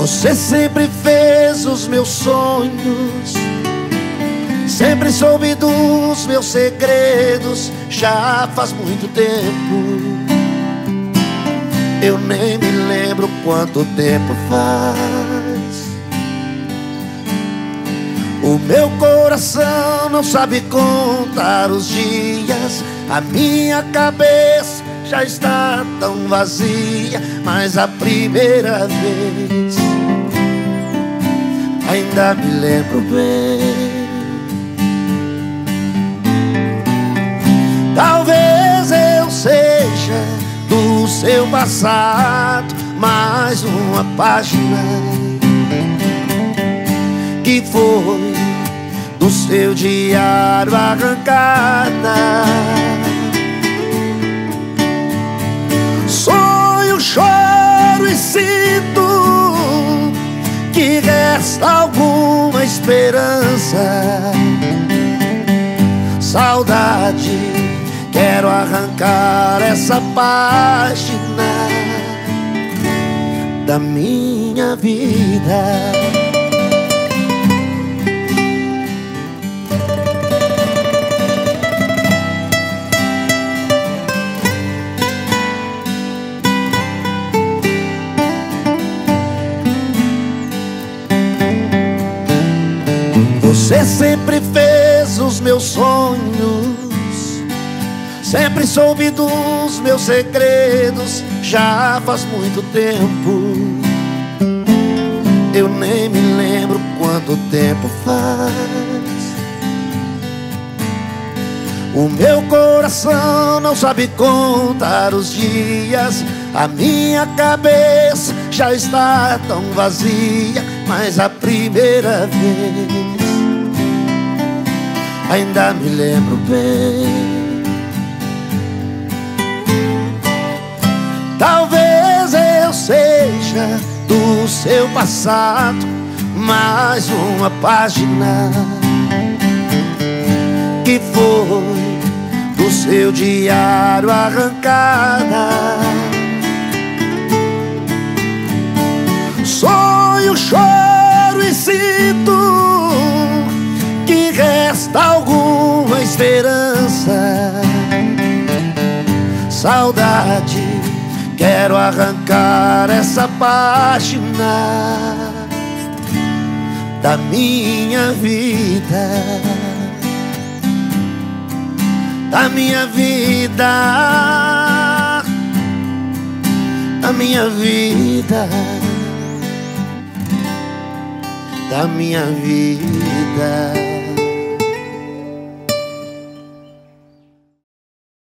Você sempre fez os meus sonhos, sempre soube dos meus segredos. Já faz muito tempo, eu nem me lembro quanto tempo faz. O meu coração não sabe contar os dias, a minha cabeça já está tão vazia, mas a primeira vez ainda me lembro bem. Talvez eu seja do seu passado mais uma página que foi do seu diário arrancada. Esperança. Saudade, quero arrancar essa página da minha vida. Você sempre fez os meus sonhos, sempre soube dos meus segredos. Já faz muito tempo, eu nem me lembro quanto tempo faz. O meu coração não sabe contar os dias, a minha cabeça já está tão vazia, mas a primeira vez ainda me lembro bem. Talvez eu seja do seu passado mais uma página que foi do seu diário arrancada. Sonho, choro e sinto esperança. Saudade, quero arrancar essa página da minha vida. Da minha vida. Da minha vida. Da minha vida.